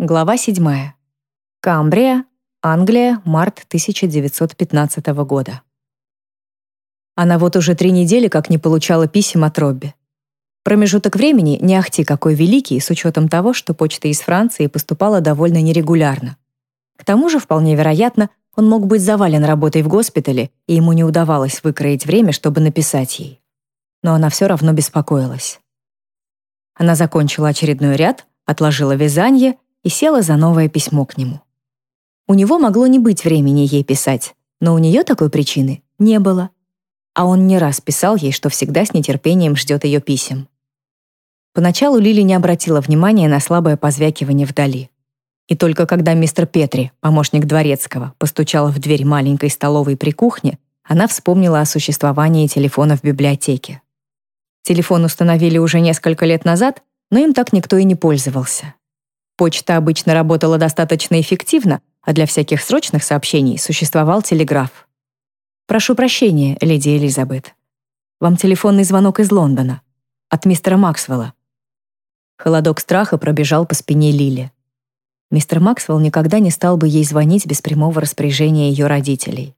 Глава 7. Камбрия, Англия, март 1915 года. Она вот уже три недели как не получала писем от Робби. Промежуток времени не ахти какой великий, с учетом того, что почта из Франции поступала довольно нерегулярно. К тому же, вполне вероятно, он мог быть завален работой в госпитале, и ему не удавалось выкроить время, чтобы написать ей. Но она все равно беспокоилась. Она закончила очередной ряд, отложила вязание и села за новое письмо к нему. У него могло не быть времени ей писать, но у нее такой причины не было. А он не раз писал ей, что всегда с нетерпением ждет ее писем. Поначалу Лили не обратила внимания на слабое позвякивание вдали. И только когда мистер Петри, помощник дворецкого, постучал в дверь маленькой столовой при кухне, она вспомнила о существовании телефона в библиотеке. Телефон установили уже несколько лет назад, но им так никто и не пользовался. Почта обычно работала достаточно эффективно, а для всяких срочных сообщений существовал телеграф. «Прошу прощения, леди Элизабет. Вам телефонный звонок из Лондона. От мистера Максвелла». Холодок страха пробежал по спине Лили. Мистер Максвелл никогда не стал бы ей звонить без прямого распоряжения ее родителей.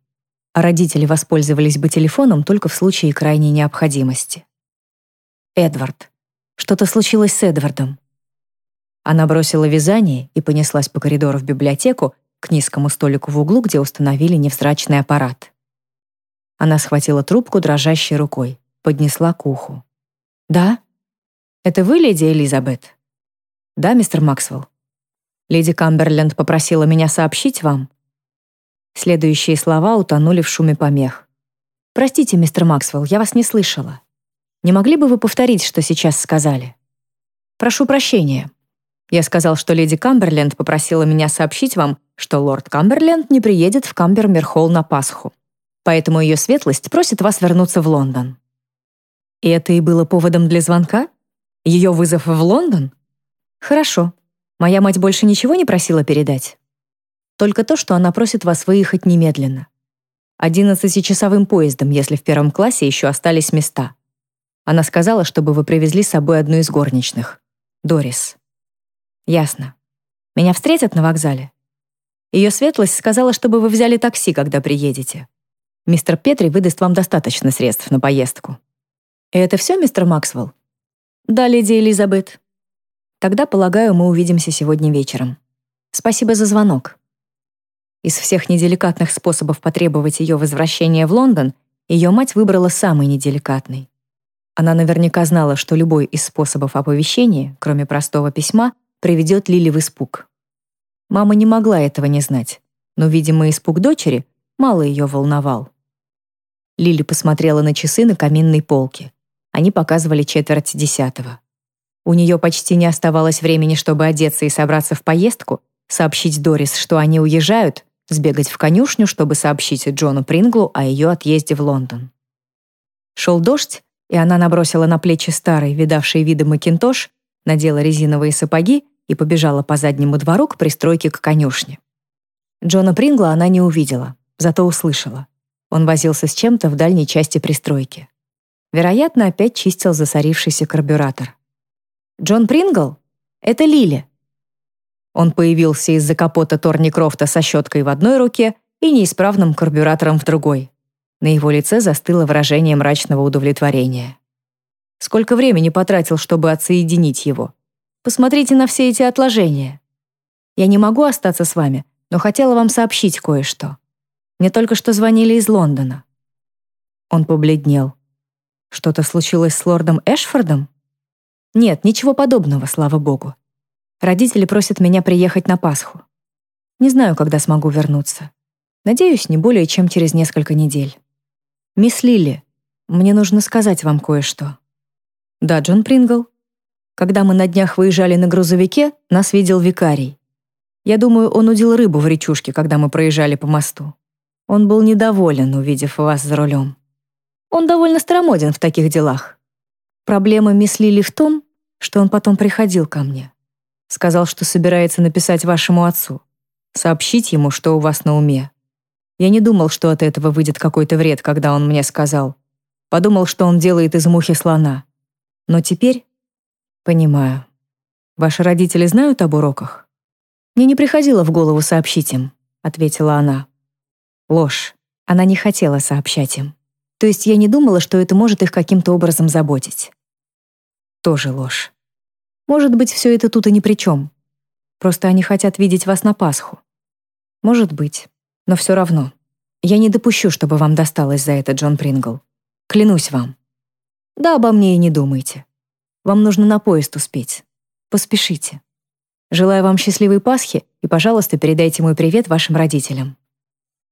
А родители воспользовались бы телефоном только в случае крайней необходимости. Эдвард. Что-то случилось с Эдвардом. Она бросила вязание и понеслась по коридору в библиотеку к низкому столику в углу, где установили невзрачный аппарат. Она схватила трубку дрожащей рукой, поднесла к уху. «Да? Это вы, леди Элизабет?» «Да, мистер Максвелл. Леди Камберленд попросила меня сообщить вам». Следующие слова утонули в шуме помех. «Простите, мистер Максвелл, я вас не слышала. Не могли бы вы повторить, что сейчас сказали?» «Прошу прощения. Я сказал, что леди Камберленд попросила меня сообщить вам, что лорд Камберленд не приедет в Камбермир-холл на Пасху. Поэтому ее светлость просит вас вернуться в Лондон. И это и было поводом для звонка? Ее вызов в Лондон? Хорошо. Моя мать больше ничего не просила передать? Только то, что она просит вас выехать немедленно. Одиннадцатичасовым поездом, если в первом классе еще остались места. Она сказала, чтобы вы привезли с собой одну из горничных. Дорис. Ясно. Меня встретят на вокзале? Ее светлость сказала, чтобы вы взяли такси, когда приедете. Мистер Петри выдаст вам достаточно средств на поездку. И это все, мистер Максвелл? Да, леди Элизабет. Тогда, полагаю, мы увидимся сегодня вечером. Спасибо за звонок. Из всех неделикатных способов потребовать ее возвращения в Лондон, ее мать выбрала самый неделикатный. Она наверняка знала, что любой из способов оповещения, кроме простого письма, приведет Лили в испуг. Мама не могла этого не знать, но, видимо, испуг дочери мало ее волновал. Лили посмотрела на часы на каминной полке. Они показывали четверть десятого. У нее почти не оставалось времени, чтобы одеться и собраться в поездку, сообщить Дорис, что они уезжают, сбегать в конюшню, чтобы сообщить Джону Принглу о ее отъезде в Лондон. Шел дождь, и она набросила на плечи старый, видавший виды макинтош, надела резиновые сапоги и побежала по заднему двору к пристройке к конюшне. Джона Прингла она не увидела, зато услышала. Он возился с чем-то в дальней части пристройки. Вероятно, опять чистил засорившийся карбюратор. «Джон Прингл? Это Лили». Он появился из-за капота Торни Крофта со щеткой в одной руке и неисправным карбюратором в другой. На его лице застыло выражение мрачного удовлетворения. Сколько времени потратил, чтобы отсоединить его? Посмотрите на все эти отложения. Я не могу остаться с вами, но хотела вам сообщить кое-что. Мне только что звонили из Лондона». Он побледнел. «Что-то случилось с лордом Эшфордом?» «Нет, ничего подобного, слава богу. Родители просят меня приехать на Пасху. Не знаю, когда смогу вернуться. Надеюсь, не более чем через несколько недель. Мисс Лили, мне нужно сказать вам кое-что». «Да, Джон Прингл». Когда мы на днях выезжали на грузовике, нас видел викарий. Я думаю, он удил рыбу в речушке, когда мы проезжали по мосту. Он был недоволен, увидев вас за рулем. Он довольно старомоден в таких делах. Проблема мисс Лили в том, что он потом приходил ко мне. Сказал, что собирается написать вашему отцу. Сообщить ему, что у вас на уме. Я не думал, что от этого выйдет какой-то вред, когда он мне сказал. Подумал, что он делает из мухи слона. Но теперь понимаю. Ваши родители знают об уроках? «Мне не приходило в голову сообщить им», — ответила она. Ложь. Она не хотела сообщать им. То есть я не думала, что это может их каким-то образом заботить. Тоже ложь. Может быть, все это тут и ни при чем. Просто они хотят видеть вас на Пасху. Может быть. Но все равно. Я не допущу, чтобы вам досталось за это, Джон Прингл. Клянусь вам. Да, обо мне и не думайте. Вам нужно на поезд успеть. Поспешите. Желаю вам счастливой Пасхи и, пожалуйста, передайте мой привет вашим родителям.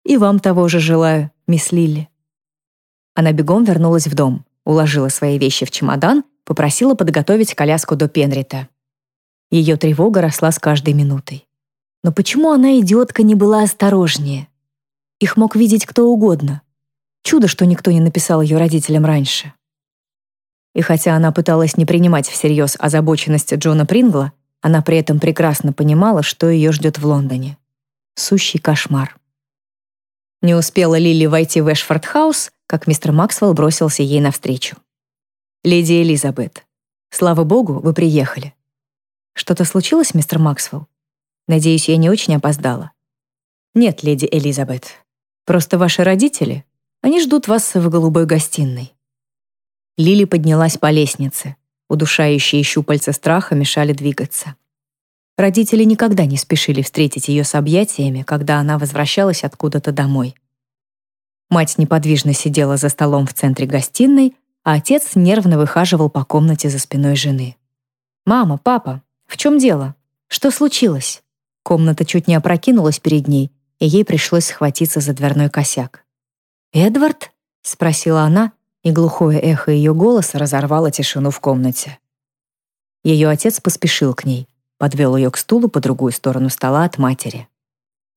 И вам того же желаю, мисс Лилли. Она бегом вернулась в дом, уложила свои вещи в чемодан, попросила подготовить коляску до Пенрита. Ее тревога росла с каждой минутой. Но почему она, идиотка, не была осторожнее? Их мог видеть кто угодно. Чудо, что никто не написал ее родителям раньше. И хотя она пыталась не принимать всерьез озабоченность Джона Прингла, она при этом прекрасно понимала, что ее ждет в Лондоне. Сущий кошмар. Не успела Лили войти в Эшфорд-хаус, как мистер Максвелл бросился ей навстречу. «Леди Элизабет, слава богу, вы приехали». «Что-то случилось, мистер Максвелл? Надеюсь, я не очень опоздала». «Нет, леди Элизабет. Просто ваши родители, они ждут вас в голубой гостиной». Лили поднялась по лестнице. Удушающие щупальца страха мешали двигаться. Родители никогда не спешили встретить ее с объятиями, когда она возвращалась откуда-то домой. Мать неподвижно сидела за столом в центре гостиной, а отец нервно выхаживал по комнате за спиной жены. «Мама, папа, в чем дело? Что случилось?» Комната чуть не опрокинулась перед ней, и ей пришлось схватиться за дверной косяк. «Эдвард?» — спросила она, и глухое эхо ее голоса разорвало тишину в комнате. Ее отец поспешил к ней подвел ее к стулу по другую сторону стола от матери.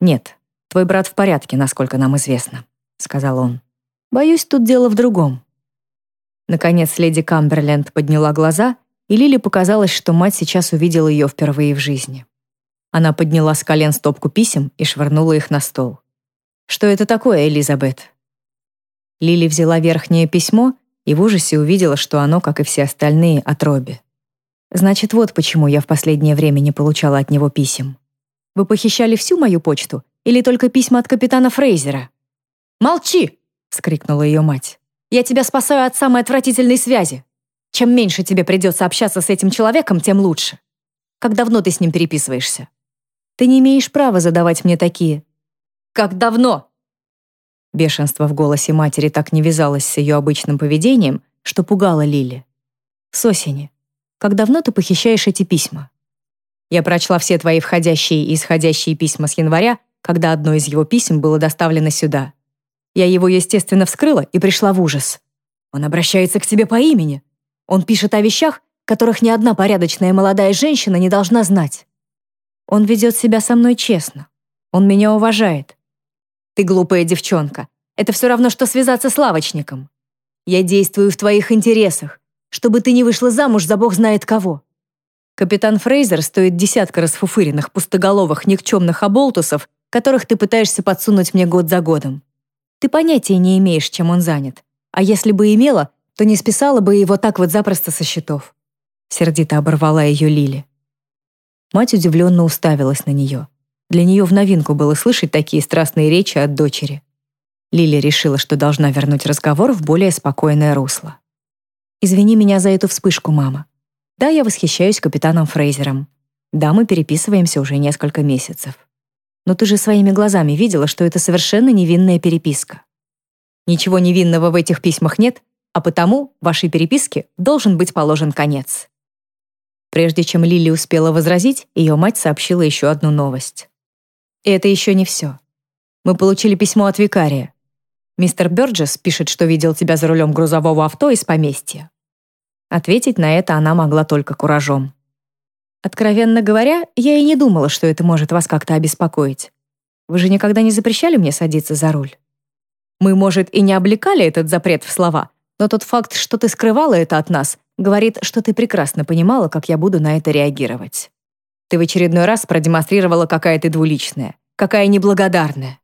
«Нет, твой брат в порядке, насколько нам известно», — сказал он. «Боюсь, тут дело в другом». Наконец леди Камберленд подняла глаза, и Лили показалось, что мать сейчас увидела ее впервые в жизни. Она подняла с колен стопку писем и швырнула их на стол. «Что это такое, Элизабет?» Лили взяла верхнее письмо и в ужасе увидела, что оно, как и все остальные, от Робби. Значит, вот почему я в последнее время не получала от него писем. Вы похищали всю мою почту или только письма от капитана Фрейзера? Молчи, вскрикнула ее мать. Я тебя спасаю от самой отвратительной связи. Чем меньше тебе придется общаться с этим человеком, тем лучше. Как давно ты с ним переписываешься? Ты не имеешь права задавать мне такие. Как давно? Бешенство в голосе матери так не вязалось с ее обычным поведением, что пугало Лили. С осени. Как давно ты похищаешь эти письма? Я прочла все твои входящие и исходящие письма с января, когда одно из его писем было доставлено сюда. Я его, естественно, вскрыла и пришла в ужас. Он обращается к тебе по имени. Он пишет о вещах, которых ни одна порядочная молодая женщина не должна знать. Он ведет себя со мной честно. Он меня уважает. Ты глупая девчонка. Это все равно, что связаться с лавочником. Я действую в твоих интересах чтобы ты не вышла замуж за бог знает кого. Капитан Фрейзер стоит десятка расфуфыренных, пустоголовых, никчемных оболтусов, которых ты пытаешься подсунуть мне год за годом. Ты понятия не имеешь, чем он занят. А если бы имела, то не списала бы его так вот запросто со счетов. Сердито оборвала ее Лили. Мать удивленно уставилась на нее. Для нее в новинку было слышать такие страстные речи от дочери. Лили решила, что должна вернуть разговор в более спокойное русло. Извини меня за эту вспышку, мама. Да, я восхищаюсь капитаном Фрейзером. Да, мы переписываемся уже несколько месяцев. Но ты же своими глазами видела, что это совершенно невинная переписка. Ничего невинного в этих письмах нет, а потому вашей переписке должен быть положен конец. Прежде чем Лили успела возразить, ее мать сообщила еще одну новость. И это еще не все. Мы получили письмо от викария. Мистер Бёрджес пишет, что видел тебя за рулем грузового авто из поместья». Ответить на это она могла только куражом. «Откровенно говоря, я и не думала, что это может вас как-то обеспокоить. Вы же никогда не запрещали мне садиться за руль? Мы, может, и не облекали этот запрет в слова, но тот факт, что ты скрывала это от нас, говорит, что ты прекрасно понимала, как я буду на это реагировать. Ты в очередной раз продемонстрировала, какая ты двуличная, какая неблагодарная.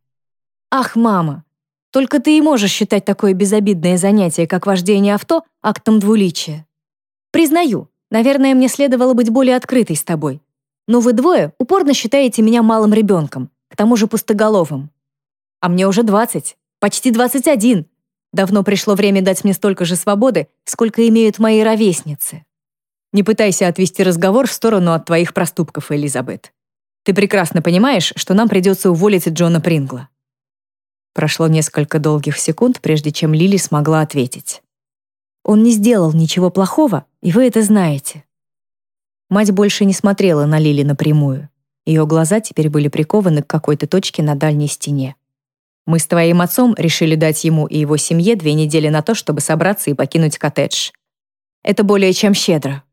Ах, мама, только ты и можешь считать такое безобидное занятие, как вождение авто, актом двуличия. Признаю, наверное, мне следовало быть более открытой с тобой. Но вы двое упорно считаете меня малым ребенком, к тому же пустоголовым. А мне уже 20, почти 21. Давно пришло время дать мне столько же свободы, сколько имеют мои ровесницы. Не пытайся отвести разговор в сторону от твоих проступков, Элизабет. Ты прекрасно понимаешь, что нам придется уволить Джона Прингла. Прошло несколько долгих секунд, прежде чем Лили смогла ответить. Он не сделал ничего плохого, и вы это знаете. Мать больше не смотрела на Лили напрямую. Ее глаза теперь были прикованы к какой-то точке на дальней стене. Мы с твоим отцом решили дать ему и его семье две недели на то, чтобы собраться и покинуть коттедж. Это более чем щедро.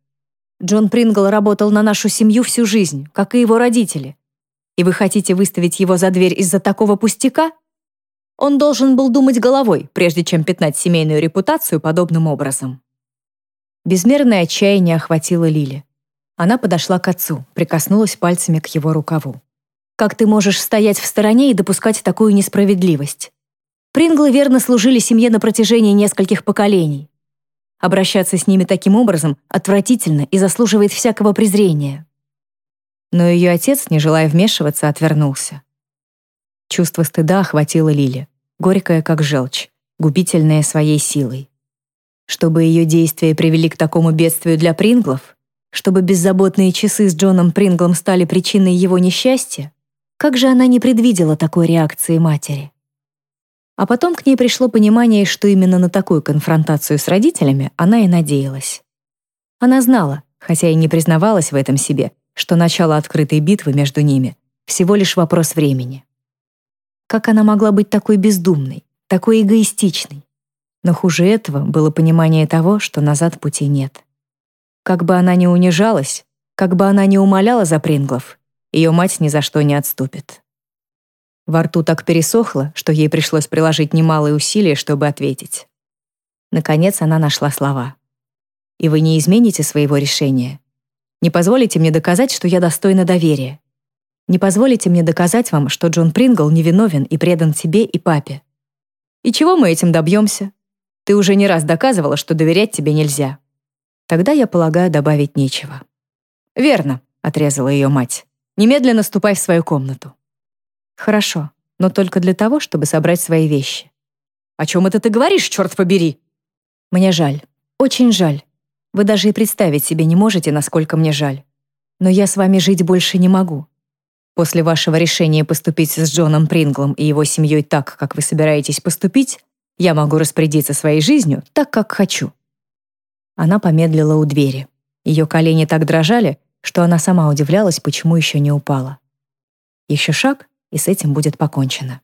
Джон Прингл работал на нашу семью всю жизнь, как и его родители. И вы хотите выставить его за дверь из-за такого пустяка? Он должен был думать головой, прежде чем пятнать семейную репутацию подобным образом. Безмерное отчаяние охватило Лили. Она подошла к отцу, прикоснулась пальцами к его рукаву. «Как ты можешь стоять в стороне и допускать такую несправедливость? Принглы верно служили семье на протяжении нескольких поколений. Обращаться с ними таким образом отвратительно и заслуживает всякого презрения». Но ее отец, не желая вмешиваться, отвернулся. Чувство стыда охватило Лили горькая как желчь, губительная своей силой. Чтобы ее действия привели к такому бедствию для Принглов, чтобы беззаботные часы с Джоном Принглом стали причиной его несчастья, как же она не предвидела такой реакции матери? А потом к ней пришло понимание, что именно на такую конфронтацию с родителями она и надеялась. Она знала, хотя и не признавалась в этом себе, что начало открытой битвы между ними — всего лишь вопрос времени. Как она могла быть такой бездумной, такой эгоистичной? Но хуже этого было понимание того, что назад пути нет. Как бы она ни унижалась, как бы она ни умоляла за Принглов, ее мать ни за что не отступит. Во рту так пересохло, что ей пришлось приложить немалые усилия, чтобы ответить. Наконец она нашла слова. «И вы не измените своего решения. Не позволите мне доказать, что я достойна доверия. Не позволите мне доказать вам, что Джон Прингл невиновен и предан тебе и папе. И чего мы этим добьемся? Ты уже не раз доказывала, что доверять тебе нельзя. Тогда, я полагаю, добавить нечего. Верно, отрезала ее мать. Немедленно ступай в свою комнату. Хорошо, но только для того, чтобы собрать свои вещи. О чем это ты говоришь, черт побери? Мне жаль, очень жаль. Вы даже и представить себе не можете, насколько мне жаль. Но я с вами жить больше не могу. После вашего решения поступить с Джоном Принглом и его семьей так, как вы собираетесь поступить, я могу распорядиться своей жизнью так, как хочу». Она помедлила у двери. Ее колени так дрожали, что она сама удивлялась, почему еще не упала. Еще шаг, и с этим будет покончено.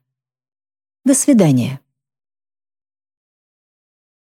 До свидания.